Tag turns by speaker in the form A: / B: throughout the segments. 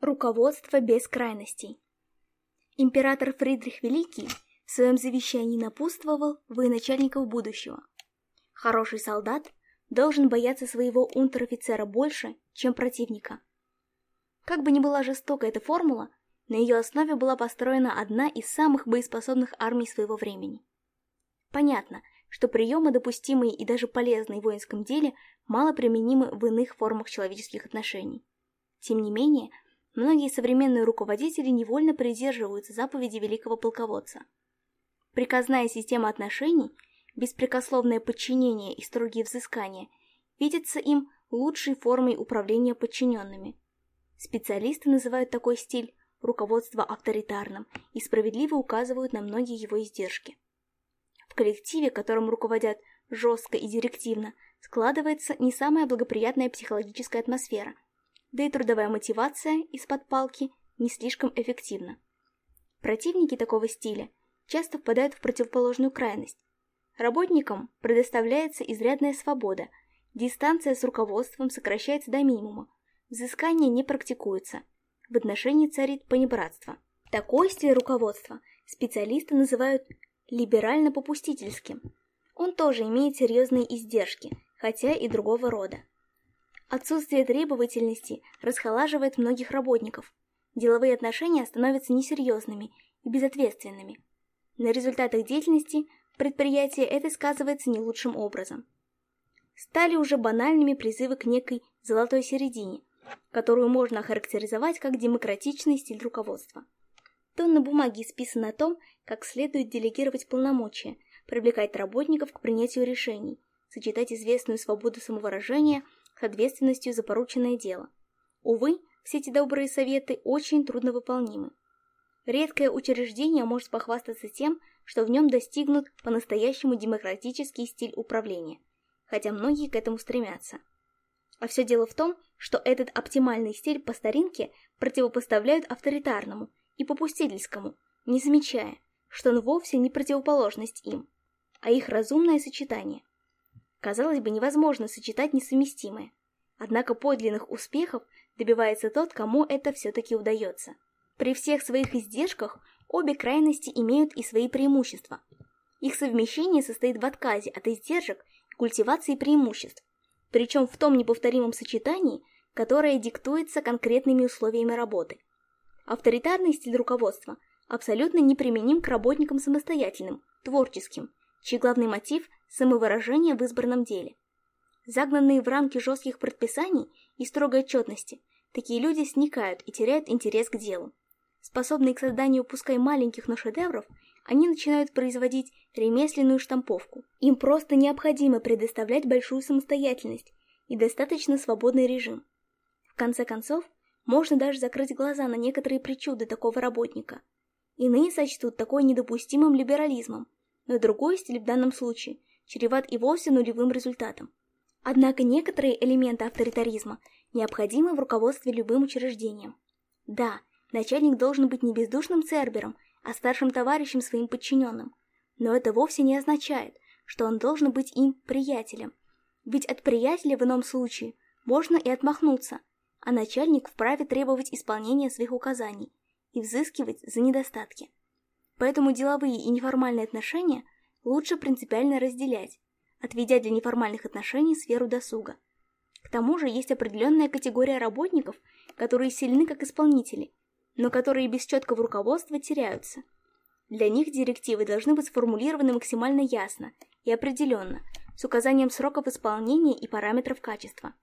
A: Руководство без крайностей. Император Фридрих Великий в своем завещании напутствовал военачальников будущего. Хороший солдат должен бояться своего унтер-офицера больше, чем противника. Как бы ни была жестока эта формула, на ее основе была построена одна из самых боеспособных армий своего времени. Понятно, что приемы, допустимые и даже полезные в воинском деле, мало применимы в иных формах человеческих отношений. Тем не менее, Многие современные руководители невольно придерживаются заповеди великого полководца. Приказная система отношений, беспрекословное подчинение и строгие взыскания видятся им лучшей формой управления подчиненными. Специалисты называют такой стиль руководство авторитарным и справедливо указывают на многие его издержки. В коллективе, которым руководят жестко и директивно, складывается не самая благоприятная психологическая атмосфера – да и трудовая мотивация из-под палки не слишком эффективна. Противники такого стиля часто впадают в противоположную крайность. Работникам предоставляется изрядная свобода, дистанция с руководством сокращается до минимума, взыскание не практикуются, в отношении царит понебратство. Такой стиль руководства специалисты называют либерально-попустительским. Он тоже имеет серьезные издержки, хотя и другого рода. Отсутствие требовательности расхолаживает многих работников. Деловые отношения становятся несерьезными и безответственными. На результатах деятельности предприятие это сказывается не лучшим образом. Стали уже банальными призывы к некой «золотой середине», которую можно охарактеризовать как демократичный стиль руководства. То на бумаге списано о том, как следует делегировать полномочия, привлекать работников к принятию решений, сочетать известную свободу самовыражения к ответственностью за порученное дело. Увы, все эти добрые советы очень трудновыполнимы. Редкое учреждение может похвастаться тем, что в нем достигнут по-настоящему демократический стиль управления, хотя многие к этому стремятся. А все дело в том, что этот оптимальный стиль по старинке противопоставляют авторитарному и попустительскому, не замечая, что он вовсе не противоположность им, а их разумное сочетание. Казалось бы, невозможно сочетать несовместимое. Однако подлинных успехов добивается тот, кому это все-таки удается. При всех своих издержках обе крайности имеют и свои преимущества. Их совмещение состоит в отказе от издержек и культивации преимуществ, причем в том неповторимом сочетании, которое диктуется конкретными условиями работы. Авторитарный стиль руководства абсолютно неприменим к работникам самостоятельным, творческим, чей главный мотив – самовыражение в избранном деле. Загнанные в рамки жестких предписаний и строгой отчетности, такие люди сникают и теряют интерес к делу. Способные к созданию пускай маленьких, но шедевров, они начинают производить ремесленную штамповку. Им просто необходимо предоставлять большую самостоятельность и достаточно свободный режим. В конце концов, можно даже закрыть глаза на некоторые причуды такого работника. Иные сочтут такое недопустимым либерализмом, но другой стиль в данном случае чреват и вовсе нулевым результатом. Однако некоторые элементы авторитаризма необходимы в руководстве любым учреждением. Да, начальник должен быть не бездушным цербером, а старшим товарищем своим подчиненным. Но это вовсе не означает, что он должен быть им приятелем. Ведь от приятеля в ином случае можно и отмахнуться, а начальник вправе требовать исполнения своих указаний и взыскивать за недостатки. Поэтому деловые и неформальные отношения лучше принципиально разделять, отведя для неформальных отношений сферу досуга. К тому же есть определенная категория работников, которые сильны как исполнители, но которые без четкого руководства теряются. Для них директивы должны быть сформулированы максимально ясно и определенно, с указанием сроков исполнения и параметров качества.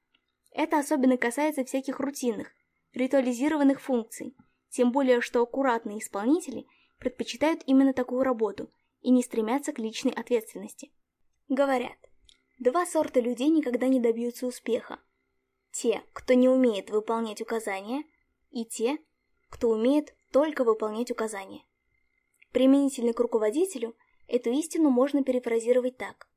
A: Это особенно касается всяких рутинных, ритуализированных функций, тем более что аккуратные исполнители – предпочитают именно такую работу и не стремятся к личной ответственности. Говорят, два сорта людей никогда не добьются успеха. Те, кто не умеет выполнять указания, и те, кто умеет только выполнять указания. Применительно к руководителю эту истину можно перефразировать так.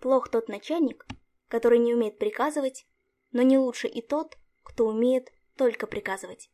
A: Плох тот начальник, который не умеет приказывать, но не лучше и тот, кто умеет только приказывать.